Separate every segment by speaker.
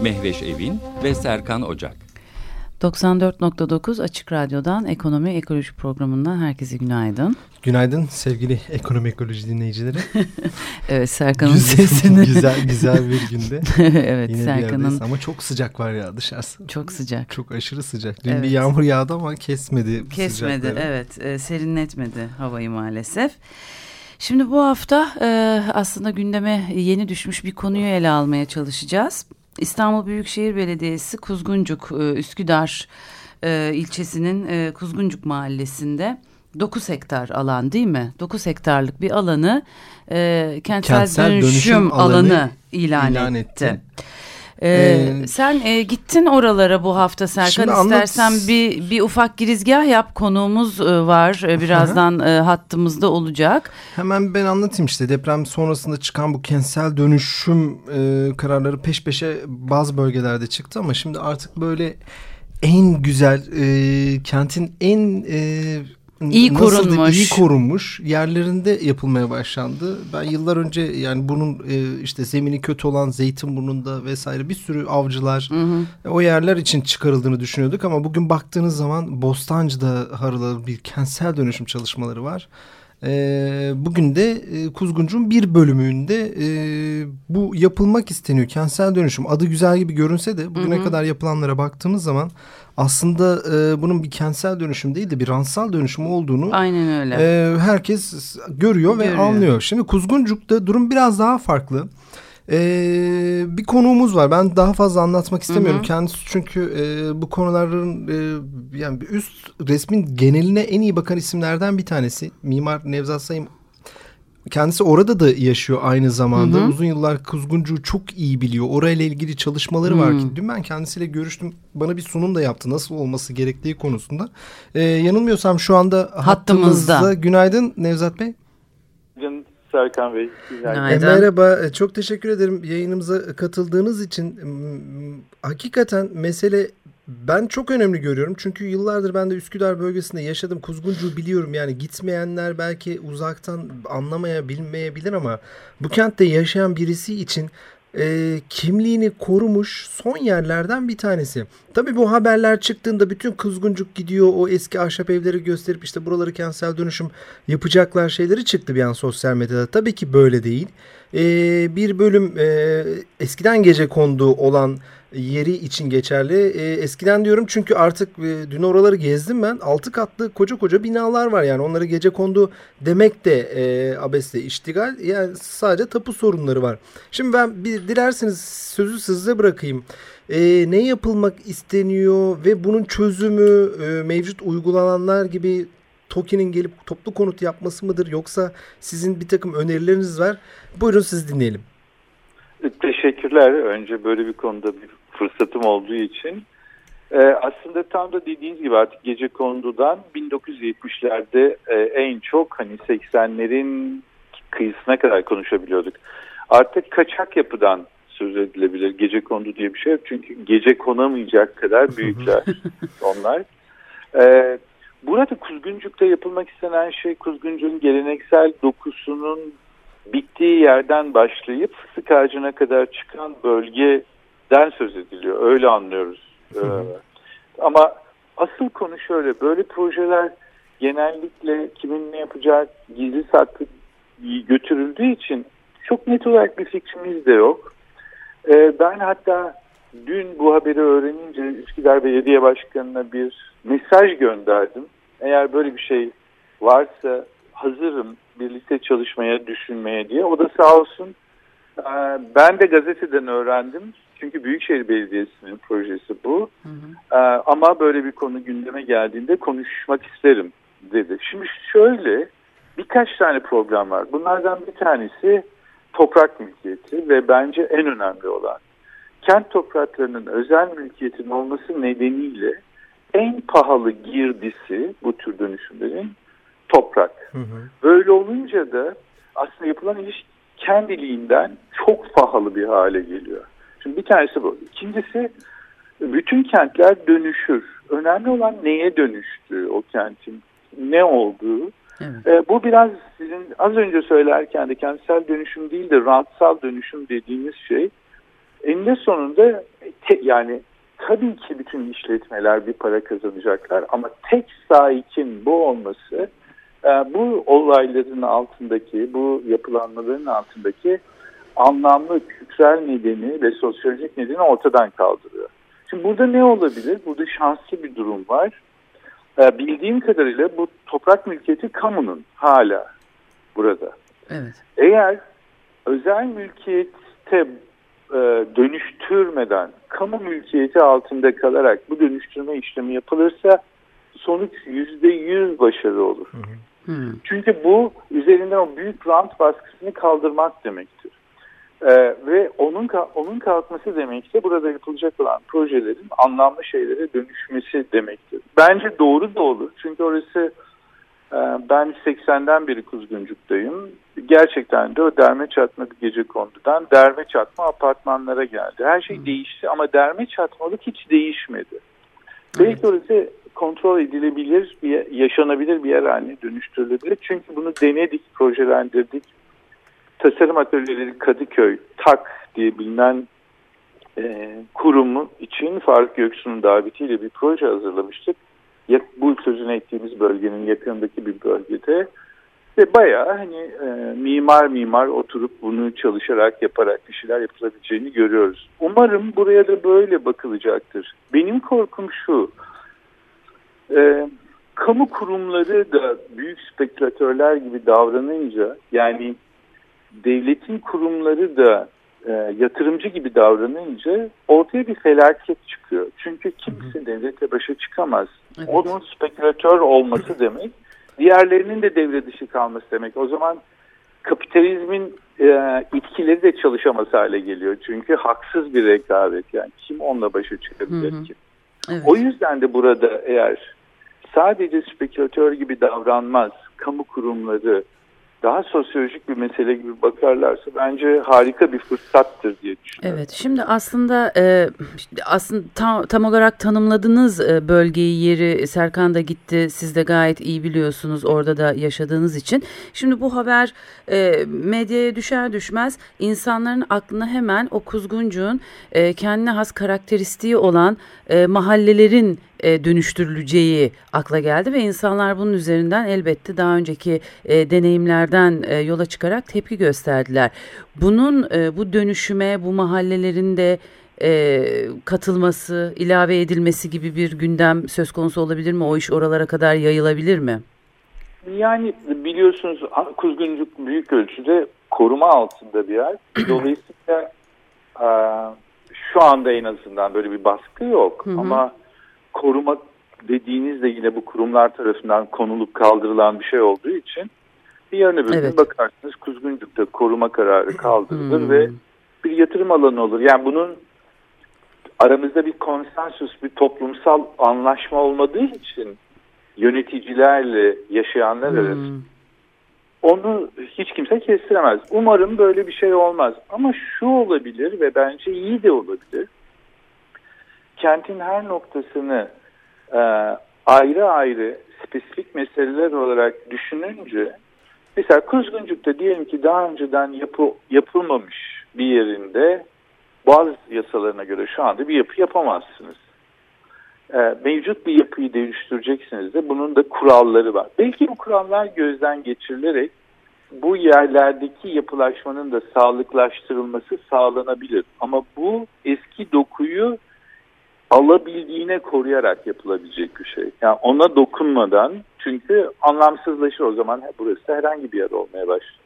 Speaker 1: Mehveş Evin ve Serkan Ocak.
Speaker 2: 94.9 Açık Radyo'dan Ekonomi Ekoloji Programı'ndan herkese günaydın.
Speaker 3: Günaydın sevgili ekonomi ekoloji dinleyicileri.
Speaker 2: evet Serkan'ın sesini.
Speaker 3: güzel güzel bir günde.
Speaker 2: evet
Speaker 3: Yine
Speaker 2: Serkan'ın.
Speaker 3: Ama çok sıcak var ya dışarısı.
Speaker 2: Çok sıcak.
Speaker 3: Çok aşırı sıcak. Dün
Speaker 2: Evet.
Speaker 3: bir yağmur yağdı ama kesmedi.
Speaker 2: Kesmedi
Speaker 3: sıcakları.
Speaker 2: evet e, serinletmedi havayı maalesef. Şimdi bu hafta e, aslında gündeme yeni düşmüş bir konuyu ele almaya çalışacağız. İstanbul Büyükşehir Belediyesi Kuzguncuk e, Üsküdar e, ilçesinin e, Kuzguncuk mahallesinde 9 hektar alan değil mi? 9 hektarlık bir alanı e, kentsel,
Speaker 3: Kentsel
Speaker 2: dönüşüm,
Speaker 3: dönüşüm
Speaker 2: alanı,
Speaker 3: alanı
Speaker 2: ilan,
Speaker 3: ilan
Speaker 2: etti.
Speaker 3: etti.
Speaker 2: Ee,
Speaker 3: Ee,
Speaker 2: sen e, gittin oralara bu hafta Serkan.
Speaker 3: Şimdi anlat-
Speaker 2: istersen bir bir ufak girizgah yap. Konuğumuz e, var. E, birazdan e, hattımızda olacak.
Speaker 3: Hemen ben anlatayım işte. Deprem sonrasında çıkan bu kentsel dönüşüm e, kararları peş peşe bazı bölgelerde çıktı ama şimdi artık böyle en güzel e, kentin en e,
Speaker 2: İyi
Speaker 3: nasıl
Speaker 2: korunmuş.
Speaker 3: iyi korunmuş yerlerinde yapılmaya başlandı. Ben yıllar önce yani bunun e, işte zemini kötü olan Zeytinburnu'nda vesaire bir sürü avcılar
Speaker 2: Hı hı.
Speaker 3: o yerler için çıkarıldığını düşünüyorduk ama bugün baktığınız zaman Bostancı'da harıl bir kentsel dönüşüm çalışmaları var. Ee, bugün de e, Kuzguncuk'un bir bölümünde e, bu yapılmak isteniyor. Kentsel dönüşüm adı güzel gibi görünse de bugüne
Speaker 2: Hı hı.
Speaker 3: kadar yapılanlara baktığımız zaman aslında e, bunun bir kentsel dönüşüm değil de bir ransal dönüşüm olduğunu
Speaker 2: Aynen öyle.
Speaker 3: e, herkes görüyor ve
Speaker 2: Görüyor.
Speaker 3: anlıyor. Şimdi Kuzguncuk'ta durum biraz daha farklı. Ee, bir konuğumuz var. Ben daha fazla anlatmak istemiyorum.
Speaker 2: Hı hı.
Speaker 3: Kendisi çünkü e, bu konuların e, yani bir üst resmin geneline en iyi bakan isimlerden bir tanesi. Mimar Nevzat Sayın Kendisi orada da yaşıyor aynı zamanda.
Speaker 2: Hı hı.
Speaker 3: Uzun yıllar Kuzguncu'yu çok iyi biliyor. Orayla ilgili çalışmaları var
Speaker 2: Hı.
Speaker 3: ki. Dün ben kendisiyle görüştüm. Bana bir sunum da yaptı. Nasıl olması gerektiği konusunda. Ee, yanılmıyorsam şu anda
Speaker 2: Hattımızda.
Speaker 3: hattımızda. Günaydın Nevzat Bey.
Speaker 4: Günaydın Serkan Bey. Günaydın.
Speaker 3: E, merhaba, e, çok teşekkür ederim yayınımıza katıldığınız için. Hakikaten mesele ben çok önemli görüyorum. Çünkü yıllardır ben de Üsküdar bölgesinde yaşadım. Kuzguncu'yu biliyorum. Yani gitmeyenler belki uzaktan anlamayabilmeyebilir ama bu kentte yaşayan birisi için e, kimliğini korumuş son yerlerden bir tanesi. Tabii bu haberler çıktığında bütün Kuzguncuk gidiyor o eski ahşap evleri gösterip işte buraları kentsel dönüşüm yapacaklar şeyleri çıktı bir an sosyal medyada. Tabii ki böyle değil. Ee, bir bölüm e, eskiden gece kondu olan yeri için geçerli. Ee, eskiden diyorum çünkü artık e, dün oraları gezdim ben. Altı katlı koca koca binalar var yani onları gece kondu demek de e, abesle iştigal. Yani sadece tapu sorunları var. Şimdi ben bir dilerseniz sözü size bırakayım. Ee, ne yapılmak isteniyor ve bunun çözümü e, mevcut uygulananlar gibi TOKİ'nin gelip toplu konut yapması mıdır yoksa sizin bir takım önerileriniz var. Buyurun siz dinleyelim.
Speaker 4: Teşekkürler. Önce böyle bir konuda bir fırsatım olduğu için. Ee, aslında tam da dediğiniz gibi artık gece kondudan 1970'lerde e, en çok hani 80'lerin kıyısına kadar konuşabiliyorduk. Artık kaçak yapıdan söz edilebilir. Gece kondu diye bir şey yok. Çünkü gece konamayacak kadar büyükler onlar. Ee, burada Kuzguncuk'ta yapılmak istenen şey Kuzguncuk'un geleneksel dokusunun bittiği yerden başlayıp fıstık ağacına kadar çıkan bölgeden söz ediliyor. Öyle anlıyoruz. Ee, ama asıl konu şöyle. Böyle projeler genellikle kimin ne yapacağı gizli saklı götürüldüğü için çok net olarak bir fikrimiz de yok. Ee, ben hatta dün bu haberi öğrenince Üsküdar Belediye Başkanı'na bir mesaj gönderdim. Eğer böyle bir şey varsa hazırım birlikte çalışmaya, düşünmeye diye. O da sağ olsun e, ben de gazeteden öğrendim. Çünkü Büyükşehir Belediyesi'nin projesi bu.
Speaker 2: Hı hı.
Speaker 4: E, Ama böyle bir konu gündeme geldiğinde konuşmak isterim dedi. Şimdi şöyle birkaç tane problem var. Bunlardan bir tanesi toprak mülkiyeti ve bence en önemli olan. Kent topraklarının özel mülkiyetin olması nedeniyle en pahalı girdisi bu tür dönüşümlerin toprak. Hı hı. Böyle olunca da aslında yapılan iş kendiliğinden çok pahalı bir hale geliyor. Şimdi bir tanesi bu. İkincisi bütün kentler dönüşür. Önemli olan neye dönüştü o kentin, ne olduğu. Evet. E, bu biraz sizin az önce söylerken de kentsel dönüşüm değil de rantsal dönüşüm dediğimiz şey eninde sonunda te, yani tabii ki bütün işletmeler bir para kazanacaklar ama tek sahikin bu olması e, bu olayların altındaki, bu yapılanmaların altındaki anlamlı kültürel nedeni ve sosyolojik nedeni ortadan kaldırıyor. Şimdi burada ne olabilir? Burada şanslı bir durum var. E, bildiğim kadarıyla bu toprak mülkiyeti kamunun hala burada. Evet. Eğer özel mülkiyette e, dönüştürmeden kamu mülkiyeti altında kalarak bu dönüştürme işlemi yapılırsa sonuç yüzde yüz başarı olur. Hı hı. Çünkü bu üzerinden o büyük rant baskısını kaldırmak demektir. Ee, ve onun onun kalkması demekse burada yapılacak olan projelerin anlamlı şeylere dönüşmesi demektir. Bence doğru da olur. Çünkü orası ben 80'den beri Kuzguncuk'tayım. Gerçekten de o derme çatma gece kondudan derme çatma apartmanlara geldi. Her şey değişti ama derme çatmalık hiç değişmedi. Evet. Belki orası kontrol edilebilir, bir, yaşanabilir bir yer haline dönüştürülebilir. Çünkü bunu denedik, projelendirdik Tasarım Atölyeleri Kadıköy TAK diye bilinen e, kurumu için Faruk Göksu'nun davetiyle bir proje hazırlamıştık. Bu sözünü ettiğimiz bölgenin yakınındaki bir bölgede ve bayağı hani e, mimar mimar oturup bunu çalışarak yaparak bir şeyler yapılabileceğini görüyoruz. Umarım buraya da böyle bakılacaktır. Benim korkum şu. E, kamu kurumları da büyük spekülatörler gibi davranınca yani devletin kurumları da e, yatırımcı gibi davranınca ortaya bir felaket çıkıyor. Çünkü kimse devlete başa çıkamaz. Evet. Onun spekülatör olması demek, diğerlerinin de devre dışı kalması demek. O zaman kapitalizmin e, itkileri de çalışamaz hale geliyor. Çünkü haksız bir rekabet yani kim onunla başa çıkabilir ki? Evet. O yüzden de burada eğer sadece spekülatör gibi davranmaz, kamu kurumları, daha sosyolojik bir mesele gibi bakarlarsa bence harika bir fırsattır diye düşünüyorum.
Speaker 2: Evet şimdi aslında e, aslında tam, tam olarak tanımladınız e, bölgeyi yeri Serkan da gitti siz de gayet iyi biliyorsunuz orada da yaşadığınız için. Şimdi bu haber e, medyaya düşer düşmez insanların aklına hemen o kuzguncuğun e, kendine has karakteristiği olan e, mahallelerin e, dönüştürüleceği akla geldi ve insanlar bunun üzerinden elbette daha önceki e, deneyimlerden e, yola çıkarak tepki gösterdiler. Bunun e, bu dönüşüme bu mahallelerin de e, katılması, ilave edilmesi gibi bir gündem söz konusu olabilir mi? O iş oralara kadar yayılabilir mi?
Speaker 4: Yani biliyorsunuz Kuzguncuk büyük ölçüde koruma altında bir yer. Dolayısıyla e, şu anda en azından böyle bir baskı yok. Hı hı. Ama koruma dediğinizde yine bu kurumlar tarafından konulup kaldırılan bir şey olduğu için bir yarın öbür evet. gün bakarsınız Kuzguncuk'ta koruma kararı kaldırılır hmm. ve bir yatırım alanı olur. Yani bunun aramızda bir konsensus, bir toplumsal anlaşma olmadığı için yöneticilerle yaşayanlar hmm. arasında onu hiç kimse kestiremez. Umarım böyle bir şey olmaz. Ama şu olabilir ve bence iyi de olabilir kentin her noktasını e, ayrı ayrı spesifik meseleler olarak düşününce mesela Kuzguncuk'ta diyelim ki daha önceden yapı, yapılmamış bir yerinde bazı yasalarına göre şu anda bir yapı yapamazsınız. E, mevcut bir yapıyı değiştireceksiniz de bunun da kuralları var. Belki bu kurallar gözden geçirilerek bu yerlerdeki yapılaşmanın da sağlıklaştırılması sağlanabilir. Ama bu eski dokuyu alabildiğine koruyarak yapılabilecek bir şey. Yani ona dokunmadan çünkü anlamsızlaşır o zaman burası herhangi bir yer olmaya başlar.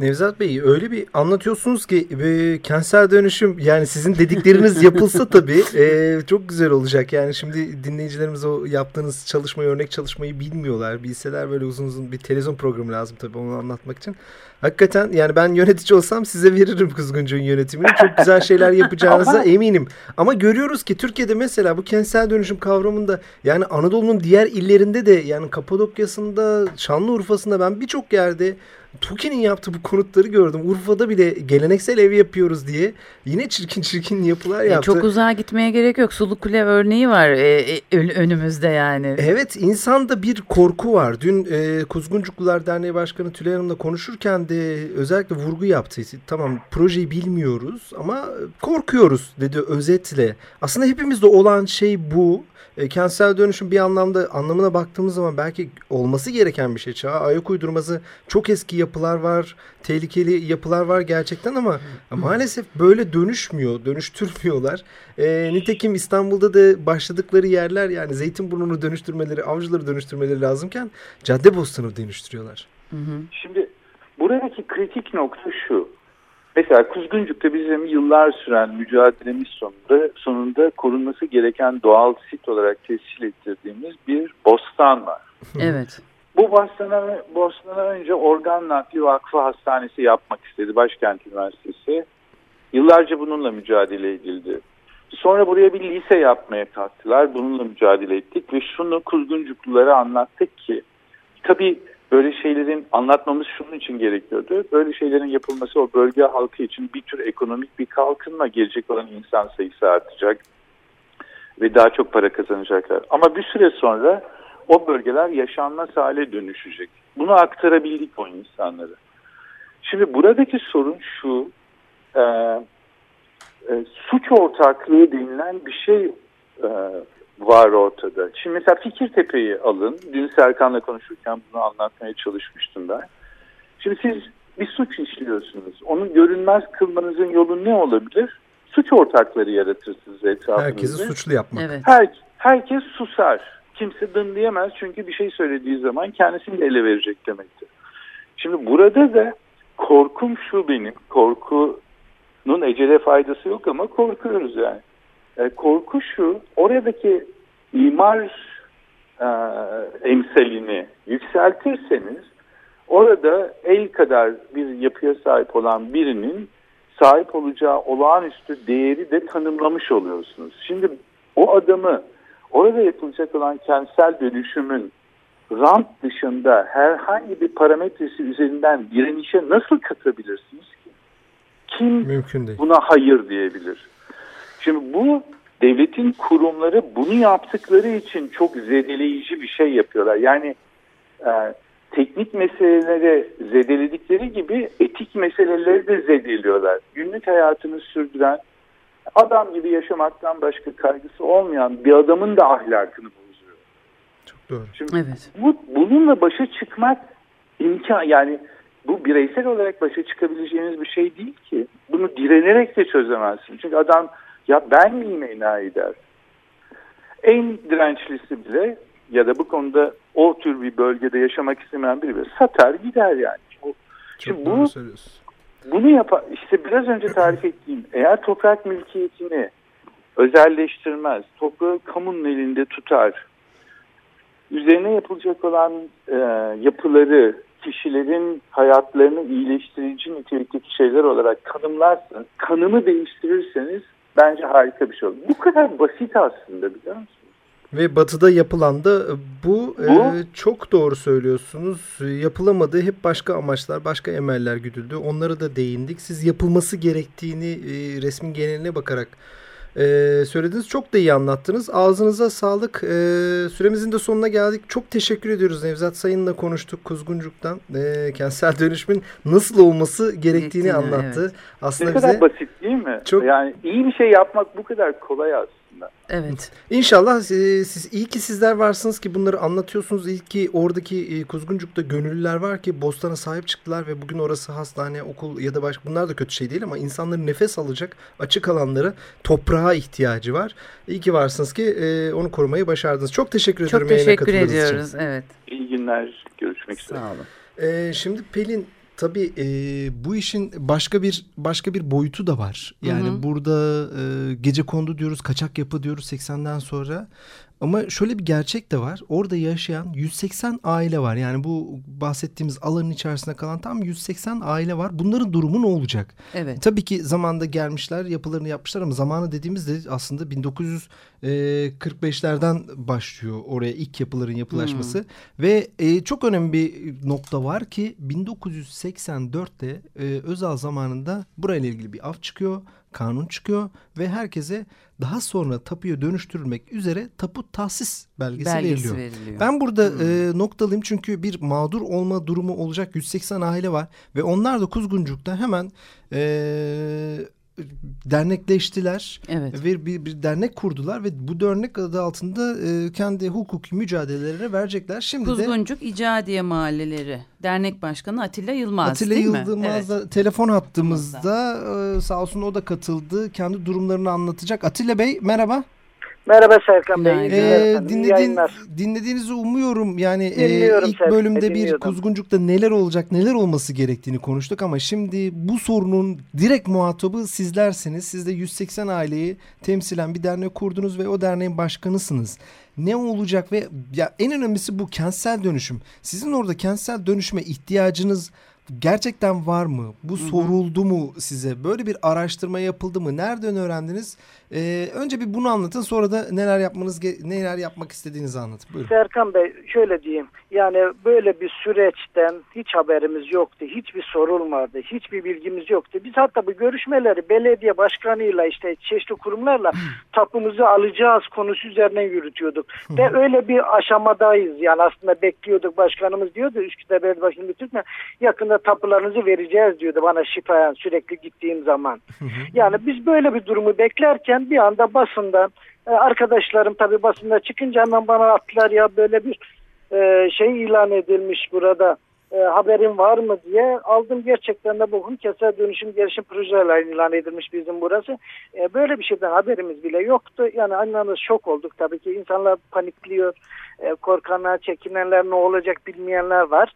Speaker 3: Nevzat Bey öyle bir anlatıyorsunuz ki e, kentsel dönüşüm yani sizin dedikleriniz yapılsa tabii e, çok güzel olacak. Yani şimdi dinleyicilerimiz o yaptığınız çalışmayı örnek çalışmayı bilmiyorlar. Bilseler böyle uzun uzun bir televizyon programı lazım tabii onu anlatmak için. Hakikaten yani ben yönetici olsam size veririm Kuzguncuğun yönetimini. Çok güzel şeyler yapacağınıza eminim. Ama görüyoruz ki Türkiye'de mesela bu kentsel dönüşüm kavramında yani Anadolu'nun diğer illerinde de yani Kapadokya'sında, Şanlıurfa'sında ben birçok yerde TOKİ'nin yaptığı bu konutları gördüm. Urfa'da bile geleneksel ev yapıyoruz diye yine çirkin çirkin yapılar yaptı.
Speaker 2: E, çok uzağa gitmeye gerek yok. Sulu Kule örneği var e, e, önümüzde yani.
Speaker 3: Evet insanda bir korku var. Dün e, Kuzguncuklular Derneği Başkanı Tülay Hanım'la konuşurken de özellikle vurgu yaptı. Tamam projeyi bilmiyoruz ama korkuyoruz dedi özetle. Aslında hepimizde olan şey bu. E, kentsel dönüşüm bir anlamda anlamına baktığımız zaman belki olması gereken bir şey. Çağa ayak uydurması çok eski yapılar var, tehlikeli yapılar var gerçekten ama maalesef böyle dönüşmüyor, dönüştürmüyorlar. E, nitekim İstanbul'da da başladıkları yerler yani Zeytinburnu'nu dönüştürmeleri, avcıları dönüştürmeleri lazımken Caddebostan'ı dönüştürüyorlar.
Speaker 4: Hı hı. Şimdi buradaki kritik nokta şu. Mesela Kuzguncuk'ta bizim yıllar süren mücadelemiz sonunda, sonunda korunması gereken doğal sit olarak tescil ettirdiğimiz bir bostan var.
Speaker 2: Evet.
Speaker 4: Bu bostana, bostana önce Organ Nakli Vakfı Hastanesi yapmak istedi Başkent Üniversitesi. Yıllarca bununla mücadele edildi. Sonra buraya bir lise yapmaya kalktılar. Bununla mücadele ettik ve şunu Kuzguncuklulara anlattık ki tabii böyle şeylerin anlatmamız şunun için gerekiyordu. Böyle şeylerin yapılması o bölge halkı için bir tür ekonomik bir kalkınma gelecek olan insan sayısı artacak ve daha çok para kazanacaklar. Ama bir süre sonra o bölgeler yaşanmaz hale dönüşecek. Bunu aktarabildik o insanlara. Şimdi buradaki sorun şu, e, e, suç ortaklığı denilen bir şey e, var ortada. Şimdi mesela Fikirtepe'yi alın. Dün Serkan'la konuşurken bunu anlatmaya çalışmıştım ben. Şimdi siz bir suç işliyorsunuz. Onu görünmez kılmanızın yolu ne olabilir? Suç ortakları yaratırsınız etrafınızda.
Speaker 3: Herkesi suçlu yapmak.
Speaker 2: Evet.
Speaker 4: Her, herkes susar. Kimse dın diyemez çünkü bir şey söylediği zaman kendisini de ele verecek demektir. Şimdi burada da korkum şu benim. Korkunun ecele faydası yok ama korkuyoruz yani. E, korku şu, oradaki imar e, emsalini yükseltirseniz orada el kadar bir yapıya sahip olan birinin sahip olacağı olağanüstü değeri de tanımlamış oluyorsunuz. Şimdi o adamı orada yapılacak olan kentsel dönüşümün rant dışında herhangi bir parametresi üzerinden direnişe nasıl katabilirsiniz ki? Kim
Speaker 3: Mümkün değil.
Speaker 4: buna hayır diyebilir? Şimdi bu devletin kurumları bunu yaptıkları için çok zedeleyici bir şey yapıyorlar. Yani e, teknik meseleleri zedeledikleri gibi etik meseleleri de zedeliyorlar. Günlük hayatını sürdüren, adam gibi yaşamaktan başka kaygısı olmayan bir adamın da ahlakını bozuyor.
Speaker 3: Çok doğru.
Speaker 4: Şimdi
Speaker 2: Evet.
Speaker 4: bu, bununla başa çıkmak imkan yani bu bireysel olarak başa çıkabileceğiniz bir şey değil ki. Bunu direnerek de çözemezsin. Çünkü adam ya ben miyim enayi der. En dirençlisi bile ya da bu konuda o tür bir bölgede yaşamak istemeyen biri bile satar gider yani. O, Şimdi
Speaker 3: doğru
Speaker 4: bu-
Speaker 3: söylüyorsun.
Speaker 4: bunu yapar işte biraz önce tarif ettiğim eğer toprak mülkiyetini özelleştirmez, toprağı kamunun elinde tutar, üzerine yapılacak olan e, yapıları kişilerin hayatlarını iyileştirici nitelikteki şeyler olarak tanımlarsanız, kanımı değiştirirseniz bence harika bir şey olur. Bu kadar basit aslında biliyor musunuz?
Speaker 3: Ve batıda yapılan da bu,
Speaker 4: Bu?
Speaker 3: e, çok doğru söylüyorsunuz. E, Yapılamadı hep başka amaçlar, başka emeller güdüldü. Onlara da değindik. Siz yapılması gerektiğini e, resmin geneline bakarak e, söylediniz. Çok da iyi anlattınız. Ağzınıza sağlık. E, süremizin de sonuna geldik. Çok teşekkür ediyoruz. Nevzat Sayın'la konuştuk Kuzguncuk'tan. E, kentsel dönüşümün nasıl olması gerektiğini
Speaker 2: Gerektiğini,
Speaker 3: anlattı.
Speaker 2: evet.
Speaker 3: Aslında
Speaker 4: Ne kadar
Speaker 3: bize
Speaker 4: basit değil mi?
Speaker 3: Çok-
Speaker 4: Yani iyi bir şey yapmak bu kadar kolay aslında.
Speaker 2: Evet.
Speaker 3: İnşallah e, siz iyi ki sizler varsınız ki bunları anlatıyorsunuz. İyi ki oradaki e, Kuzguncuk'ta gönüllüler var ki Bostan'a sahip çıktılar ve bugün orası hastane, okul ya da başka bunlar da kötü şey değil ama insanların nefes alacak açık alanları toprağa ihtiyacı var. İyi ki varsınız ki e, onu korumayı başardınız. Çok teşekkür ediyorum.
Speaker 2: Çok
Speaker 3: yayına
Speaker 2: teşekkür
Speaker 3: katıldığınız için.
Speaker 2: ediyoruz. Evet.
Speaker 4: İyi günler. Görüşmek üzere.
Speaker 2: Sağ olun.
Speaker 3: E, şimdi Pelin Tabii e, bu işin başka bir başka bir boyutu da var. Yani hı hı. burada e, gece kondu diyoruz, kaçak yapı diyoruz 80'den sonra. Ama şöyle bir gerçek de var. Orada yaşayan 180 aile var. Yani bu bahsettiğimiz alanın içerisinde kalan tam 180 aile var. Bunların durumu ne olacak?
Speaker 2: Evet.
Speaker 3: Tabii ki zamanda gelmişler, yapılarını yapmışlar ama zamanı dediğimizde aslında 1945'lerden başlıyor oraya ilk yapıların yapılaşması. Hmm. Ve e, çok önemli bir nokta var ki 1984'te e, Özal zamanında burayla ilgili bir af çıkıyor kanun çıkıyor ve herkese daha sonra tapuya dönüştürülmek üzere tapu tahsis belgesi, belgesi veriliyor. veriliyor. Ben burada hmm. e, noktalıyım çünkü bir mağdur olma durumu olacak 180 aile var ve onlar da Kuzguncuk'ta hemen e, dernekleştiler evet. ve bir, bir dernek kurdular ve bu dernek adı altında e, kendi hukuki mücadelelerine verecekler. Şimdi
Speaker 2: Kuzguncuk de, İcadiye Mahalleleri Dernek Başkanı Atilla Yılmaz
Speaker 3: Atilla
Speaker 2: değil
Speaker 3: Yılmaz mi? Evet. telefon hattımızda e, sağ olsun o da katıldı. Kendi durumlarını anlatacak. Atilla Bey merhaba.
Speaker 5: Merhaba Serkan Bey.
Speaker 3: Ee, dinlediğin, dinlediğinizi umuyorum. Yani e, ilk Serkan, bölümde bir Kuzguncuk'ta neler olacak, neler olması gerektiğini konuştuk ama şimdi bu sorunun direkt muhatabı sizlersiniz. Siz de 180 aileyi temsilen bir dernek kurdunuz ve o derneğin başkanısınız. Ne olacak ve ya en önemlisi bu kentsel dönüşüm. Sizin orada kentsel dönüşüme ihtiyacınız gerçekten var mı? Bu soruldu mu size? Böyle bir araştırma yapıldı mı? Nereden öğrendiniz? Ee, önce bir bunu anlatın sonra da neler yapmanız neler yapmak istediğinizi anlatın. Buyurun.
Speaker 5: Serkan Bey şöyle diyeyim. Yani böyle bir süreçten hiç haberimiz yoktu. Hiçbir sorulmadı. Hiçbir bilgimiz yoktu. Biz hatta bu görüşmeleri belediye başkanıyla işte çeşitli kurumlarla tapumuzu alacağız konusu üzerinden yürütüyorduk. Ve öyle bir aşamadayız. Yani aslında bekliyorduk. Başkanımız diyordu Üsküdar Belediye Başkanı Bütürkmen yakında tapularınızı vereceğiz diyordu bana şifayen sürekli gittiğim zaman. yani biz böyle bir durumu beklerken bir anda basından e, arkadaşlarım tabi basında çıkınca hemen bana attılar ya böyle bir e, şey ilan edilmiş burada e, haberin var mı diye aldım gerçekten de bugün kentsel dönüşüm gelişim projeler ilan edilmiş bizim burası. E, böyle bir şeyden haberimiz bile yoktu. Yani anlamda şok olduk tabii ki insanlar panikliyor, e, korkanlar, çekinenler ne olacak bilmeyenler var.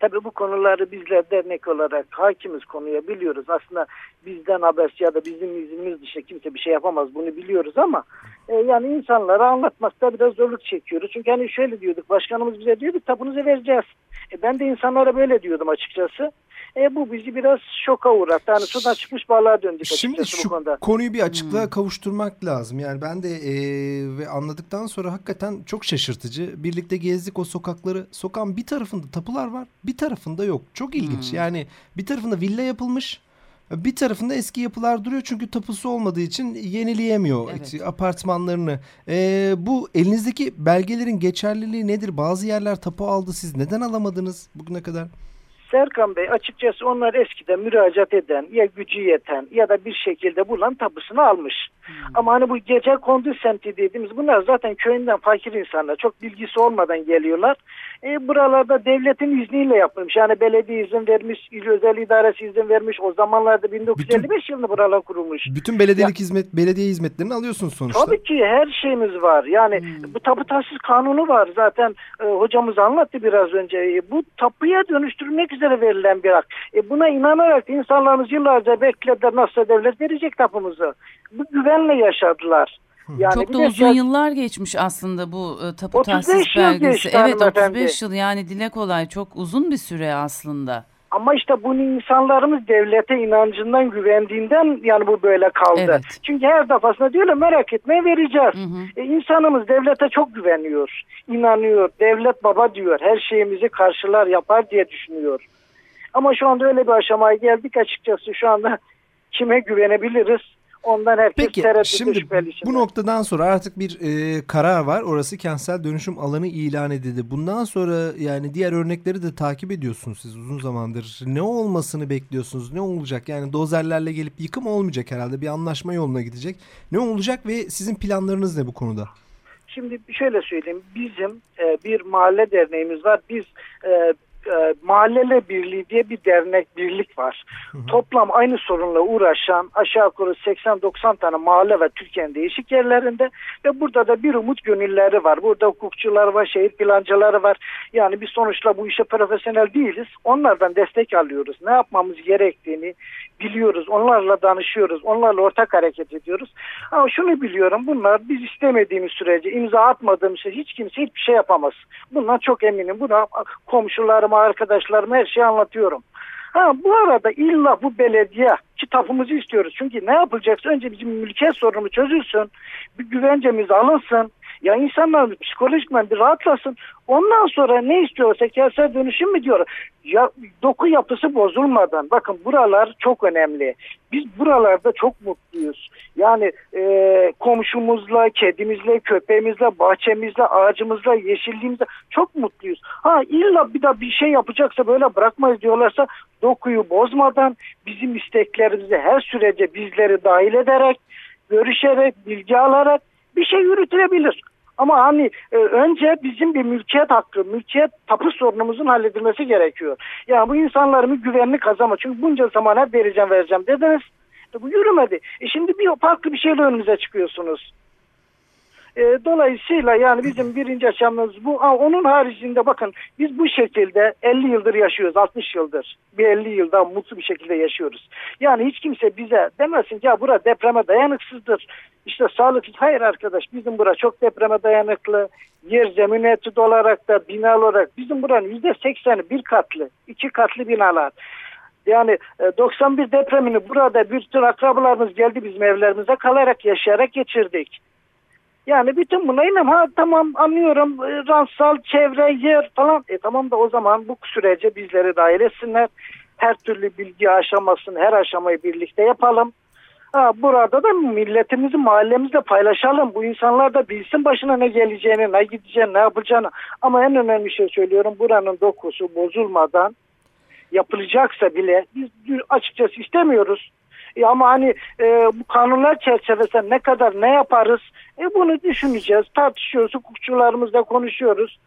Speaker 5: Tabii bu konuları bizler dernek olarak hakimiz konuya biliyoruz. Aslında bizden habersiz ya da bizim iznimiz dışında kimse bir şey yapamaz bunu biliyoruz ama e, yani insanlara anlatmakta biraz zorluk çekiyoruz. Çünkü hani şöyle diyorduk başkanımız bize diyordu tapunuzu vereceğiz. E, ben de insanlara böyle diyordum açıkçası. E, bu bizi biraz şoka uğrattı. Yani sudan çıkmış balığa döndük
Speaker 3: Şimdi şu bu konuda. konuyu bir açıklığa hmm. kavuşturmak lazım. Yani ben de e, ve anladıktan sonra hakikaten çok şaşırtıcı. Birlikte gezdik o sokakları. Sokağın bir tarafında tapular var bir tarafında yok. Çok ilginç. Hmm. Yani bir tarafında villa yapılmış. Bir tarafında eski yapılar duruyor çünkü tapusu olmadığı için yenileyemiyor evet. apartmanlarını. Ee, bu elinizdeki belgelerin geçerliliği nedir? Bazı yerler tapu aldı siz neden alamadınız bugüne kadar?
Speaker 5: Serkan Bey açıkçası onlar eskiden müracaat eden ya gücü yeten ya da bir şekilde bulan tapusunu almış. Hmm. Ama hani bu gece kondu semti dediğimiz bunlar zaten köyünden fakir insanlar çok bilgisi olmadan geliyorlar. E, buralarda devletin izniyle yapılmış. Yani belediye izin vermiş, il özel idaresi izin vermiş. O zamanlarda 1955 bütün, yılında buralar kurulmuş.
Speaker 3: Bütün belediyelik ya, hizmet, belediye hizmetlerini alıyorsunuz sonuçta.
Speaker 5: Tabii ki her şeyimiz var. Yani hmm. bu tapu tahsis kanunu var. Zaten e, hocamız anlattı biraz önce. E, bu tapuya dönüştürmek üzere verilen bir hak. E, buna inanarak insanlarımız yıllarca beklediler nasıl devlet verecek tapumuzu. Bu güvenle yaşadılar.
Speaker 2: Yani Çok da uzun yıllar geçmiş aslında bu e, tapu tahsis belgesi. Evet 35 yıl yani dile kolay çok uzun bir süre aslında.
Speaker 5: Ama işte bunu insanlarımız devlete inancından güvendiğinden yani bu böyle kaldı. Evet. Çünkü her defasında diyorlar merak etme vereceğiz. Hı hı. E, insanımız devlete çok güveniyor, inanıyor. Devlet baba diyor her şeyimizi karşılar yapar diye düşünüyor. Ama şu anda öyle bir aşamaya geldik açıkçası şu anda kime güvenebiliriz? Ondan herkes Peki, şimdi
Speaker 3: bu noktadan sonra artık bir e, karar var. Orası kentsel dönüşüm alanı ilan edildi. Bundan sonra yani diğer örnekleri de takip ediyorsunuz siz uzun zamandır. Ne olmasını bekliyorsunuz? Ne olacak? Yani dozerlerle gelip yıkım olmayacak herhalde. Bir anlaşma yoluna gidecek. Ne olacak ve sizin planlarınız ne bu konuda?
Speaker 5: Şimdi şöyle söyleyeyim. Bizim e, bir mahalle derneğimiz var. Biz e, e, Mahalleler Birliği diye bir dernek birlik var. Hı hı. Toplam aynı sorunla uğraşan aşağı yukarı 80-90 tane mahalle var Türkiye'nin değişik yerlerinde ve burada da bir umut gönülleri var. Burada hukukçular var, şehir plancıları var. Yani biz sonuçta bu işe profesyonel değiliz. Onlardan destek alıyoruz. Ne yapmamız gerektiğini biliyoruz. Onlarla danışıyoruz. Onlarla ortak hareket ediyoruz. Ama şunu biliyorum. Bunlar biz istemediğimiz sürece imza atmadığımız sürece hiç kimse hiçbir şey yapamaz. Bundan çok eminim. Buna komşularıma, arkadaşlarıma her şeyi anlatıyorum. Ha, bu arada illa bu belediye kitabımızı istiyoruz. Çünkü ne yapılacaksa önce bizim mülkiyet sorunu çözülsün. Bir güvencemiz alınsın. Ya insanlar psikolojikmen bir rahatlasın. Ondan sonra ne istiyorsa kentsel dönüşüm mü diyor. Ya, doku yapısı bozulmadan. Bakın buralar çok önemli. Biz buralarda çok mutluyuz. Yani e, komşumuzla, kedimizle, köpeğimizle, bahçemizle, ağacımızla, yeşilliğimizle çok mutluyuz. Ha illa bir de bir şey yapacaksa böyle bırakmayız diyorlarsa dokuyu bozmadan bizim isteklerimizi her sürece bizleri dahil ederek, görüşerek, bilgi alarak bir şey yürütülebilir. Ama hani e, önce bizim bir mülkiyet hakkı, mülkiyet tapu sorunumuzun halledilmesi gerekiyor. Yani bu insanların güvenli kazanma. Çünkü bunca zaman hep vereceğim vereceğim dediniz. E, bu yürümedi. E şimdi bir farklı bir şeyle önümüze çıkıyorsunuz. E, dolayısıyla yani bizim birinci aşamamız bu. Aa, onun haricinde bakın biz bu şekilde 50 yıldır yaşıyoruz, 60 yıldır. Bir 50 yılda mutlu bir şekilde yaşıyoruz. Yani hiç kimse bize demesin ya bura depreme dayanıksızdır. İşte sağlıksız. Hayır arkadaş bizim bura çok depreme dayanıklı. Yer zemin etüdü olarak da bina olarak bizim buranın %80'i bir katlı, iki katlı binalar. Yani 91 e, depremini burada bir tür akrabalarımız geldi bizim evlerimize kalarak yaşayarak geçirdik. Yani bütün buna inan ha tamam anlıyorum e, ransal çevre yer falan. E tamam da o zaman bu sürece bizleri dahil etsinler. Her türlü bilgi aşamasını her aşamayı birlikte yapalım. Ha, burada da milletimizi mahallemizle paylaşalım. Bu insanlar da bilsin başına ne geleceğini, ne gideceğini, ne yapacağını. Ama en önemli şey söylüyorum buranın dokusu bozulmadan yapılacaksa bile biz açıkçası istemiyoruz. E ama hani e, bu kanunlar çerçevesinde ne kadar ne yaparız e bunu düşüneceğiz, tartışıyoruz, hukukçularımızla konuşuyoruz.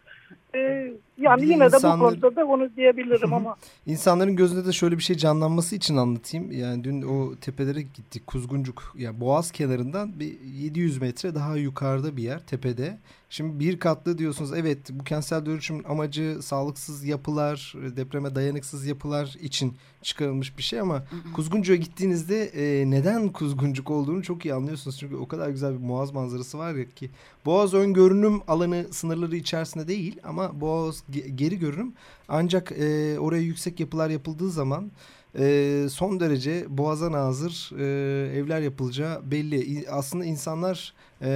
Speaker 5: Ee, yani yine İnsanlar... de bu konuda da onu diyebilirim ama.
Speaker 3: İnsanların gözünde de şöyle bir şey canlanması için anlatayım. Yani dün o tepelere gittik Kuzguncuk ya yani Boğaz kenarından bir 700 metre daha yukarıda bir yer tepede. Şimdi bir katlı diyorsunuz evet bu kentsel dönüşüm amacı sağlıksız yapılar, depreme dayanıksız yapılar için çıkarılmış bir şey ama Kuzguncuk'a gittiğinizde e, neden Kuzguncuk olduğunu çok iyi anlıyorsunuz. Çünkü o kadar güzel bir Boğaz manzarası var ya ki Boğaz ön görünüm alanı sınırları içerisinde değil ama Boğaz geri görünüm ancak e, oraya yüksek yapılar yapıldığı zaman e, son derece boğaza nazır e, evler yapılacağı belli. Aslında insanlar e,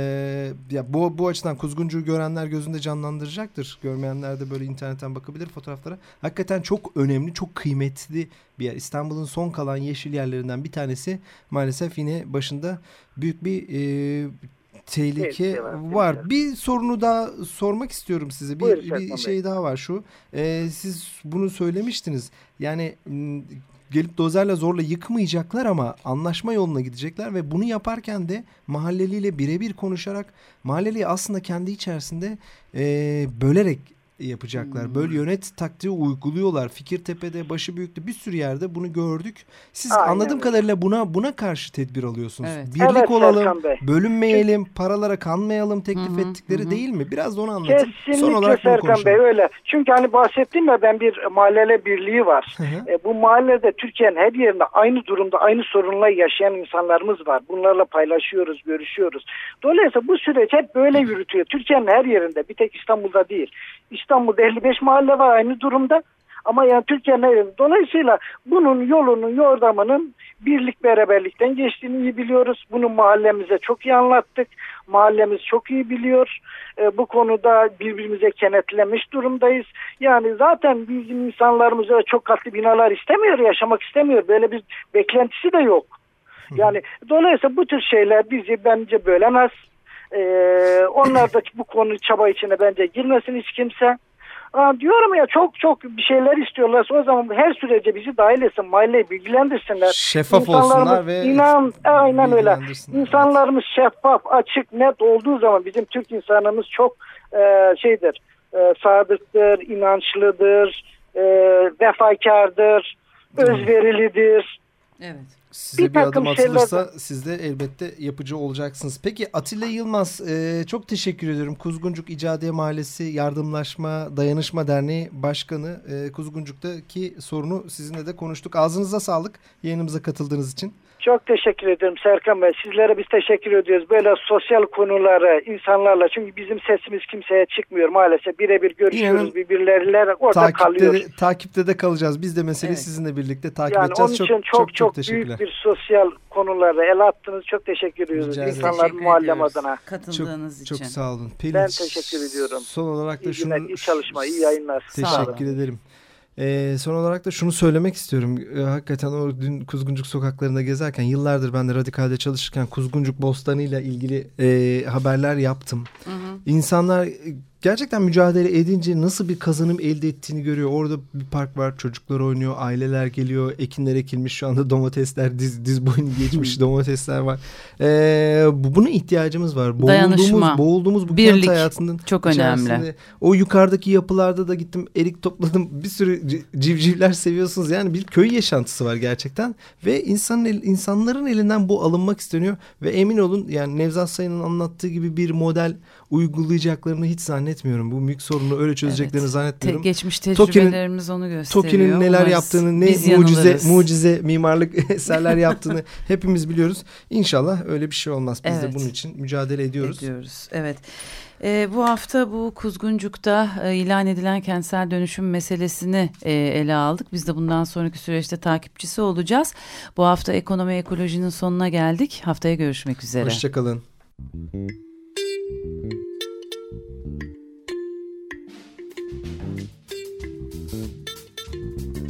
Speaker 3: ya bu, bu açıdan Kuzguncu'yu görenler gözünde canlandıracaktır. Görmeyenler de böyle internetten bakabilir fotoğraflara. Hakikaten çok önemli, çok kıymetli bir yer. İstanbul'un son kalan yeşil yerlerinden bir tanesi maalesef yine başında büyük bir e, tehlike evet, var. Bir sorunu daha sormak istiyorum size. Bir, Buyur, bir şey daha var şu. Ee, siz bunu söylemiştiniz. Yani gelip dozerle zorla yıkmayacaklar ama anlaşma yoluna gidecekler ve bunu yaparken de mahalleliyle birebir konuşarak mahalleliyi aslında kendi içerisinde e, bölerek yapacaklar. Hmm. Böyle yönet taktiği uyguluyorlar. Fikirtepe'de, başı büyükte bir sürü yerde bunu gördük. Siz Aynen. anladığım kadarıyla buna buna karşı tedbir alıyorsunuz. Evet. Birlik evet, olalım, bölünmeyelim, paralara kanmayalım teklif Hı-hı. ettikleri Hı-hı. değil mi? Biraz da onu anlatın.
Speaker 5: Kesinlikle Son olarak Serkan Bey öyle. Çünkü hani bahsettim ya ben bir mahallele birliği var. E, bu mahallede Türkiye'nin her yerinde aynı durumda, aynı sorunla yaşayan insanlarımız var. Bunlarla paylaşıyoruz, görüşüyoruz. Dolayısıyla bu süreç hep böyle yürütüyor. Türkiye'nin her yerinde, bir tek İstanbul'da değil. İstanbul'da 55 mahalle var aynı durumda. Ama yani Türkiye'nin dolayısıyla bunun yolunun yordamının birlik beraberlikten geçtiğini iyi biliyoruz. Bunu mahallemize çok iyi anlattık. Mahallemiz çok iyi biliyor. E, bu konuda birbirimize kenetlemiş durumdayız. Yani zaten bizim insanlarımız öyle çok katlı binalar istemiyor, yaşamak istemiyor. Böyle bir beklentisi de yok. Yani dolayısıyla bu tür şeyler bizi bence bölemez. Ee, onlar da bu konu çaba içine bence girmesin hiç kimse. Aa, diyorum ya çok çok bir şeyler istiyorlar. O zaman her sürece bizi dahil etsin, mahalleyi bilgilendirsinler.
Speaker 3: Şeffaf olsunlar ve
Speaker 5: inan, aynen öyle. İnsanlarımız şeffaf, açık, net olduğu zaman bizim Türk insanımız çok e, şeydir, e, sadıktır, inançlıdır, e, vefakardır, özverilidir.
Speaker 2: Evet.
Speaker 3: Size
Speaker 5: Bir
Speaker 3: bir, adım
Speaker 5: şeyler-
Speaker 3: atılırsa siz de elbette yapıcı olacaksınız. Peki Atilla Yılmaz e, çok teşekkür ediyorum. Kuzguncuk İcadiye Mahallesi Yardımlaşma Dayanışma Derneği Başkanı e, Kuzguncuk'taki sorunu sizinle de konuştuk. Ağzınıza sağlık yayınımıza katıldığınız için.
Speaker 5: Çok teşekkür ederim Serkan Bey. Sizlere biz teşekkür ediyoruz. Böyle sosyal konuları insanlarla çünkü bizim sesimiz kimseye çıkmıyor maalesef. Birebir görüşüyoruz
Speaker 3: İnanın
Speaker 5: birbirleriyle orada kalıyor.
Speaker 3: Takipte, de, takipte de kalacağız. Biz de meseleyi
Speaker 2: Evet.
Speaker 3: sizinle birlikte takip
Speaker 5: Yani
Speaker 3: edeceğiz.
Speaker 5: onun
Speaker 3: çok,
Speaker 5: için çok çok,
Speaker 3: teşekkürler.
Speaker 5: büyük bir sosyal konulara el attınız. Çok teşekkür ediyoruz
Speaker 3: Rica
Speaker 5: insanlar
Speaker 2: ediyoruz
Speaker 5: adına.
Speaker 2: Katıldığınız
Speaker 3: çok,
Speaker 2: için.
Speaker 3: çok sağ olun. Pelin,
Speaker 5: Ben teşekkür ediyorum.
Speaker 3: Son olarak da
Speaker 5: İyi
Speaker 3: şunu
Speaker 5: günler, iyi çalışma, iyi yayınlar.
Speaker 2: Sağ olun.
Speaker 3: Teşekkür ederim. Ee, son olarak da şunu söylemek istiyorum. Ee, hakikaten o dün Kuzguncuk sokaklarında gezerken yıllardır ben de Radikal'de çalışırken Kuzguncuk Bostanı'yla ilgili e, haberler yaptım.
Speaker 2: Hı hı.
Speaker 3: İnsanlar e, gerçekten mücadele edince nasıl bir kazanım elde ettiğini görüyor. Orada bir park var, çocuklar oynuyor, aileler geliyor, ekinler ekilmiş şu anda domatesler diz, diz boyunu geçmiş domatesler var. Ee, bu, buna ihtiyacımız var. Boğulduğumuz,
Speaker 2: Dayanışma,
Speaker 3: boğulduğumuz bu
Speaker 2: birlik
Speaker 3: kent hayatının
Speaker 2: çok önemli.
Speaker 3: o yukarıdaki yapılarda da gittim erik topladım. Bir sürü civcivler seviyorsunuz. Yani bir köy yaşantısı var gerçekten. Ve insanın insanların elinden bu alınmak isteniyor. Ve emin olun yani Nevzat Sayın'ın anlattığı gibi bir model uygulayacaklarını hiç zannetmiyorum. Bu mülk sorununu öyle çözeceklerini
Speaker 2: Evet. Te-
Speaker 3: zannetmiyorum.
Speaker 2: geçmiş
Speaker 3: Toki'nin-
Speaker 2: tecrübelerimiz onu gösteriyor.
Speaker 3: Toki'nin neler
Speaker 2: Umarız
Speaker 3: yaptığını, ne mucize
Speaker 2: yanılırız.
Speaker 3: mucize mimarlık eserler yaptığını hepimiz biliyoruz. İnşallah öyle bir şey olmaz. Biz
Speaker 2: Evet.
Speaker 3: de bunun için mücadele ediyoruz.
Speaker 2: ediyoruz. Evet. Ee, bu hafta bu Kuzguncuk'ta e, ilan edilen kentsel dönüşüm meselesini e, ele aldık. Biz de bundan sonraki süreçte takipçisi olacağız. Bu hafta ekonomi ekolojinin sonuna geldik. Haftaya görüşmek üzere.
Speaker 3: Hoşçakalın.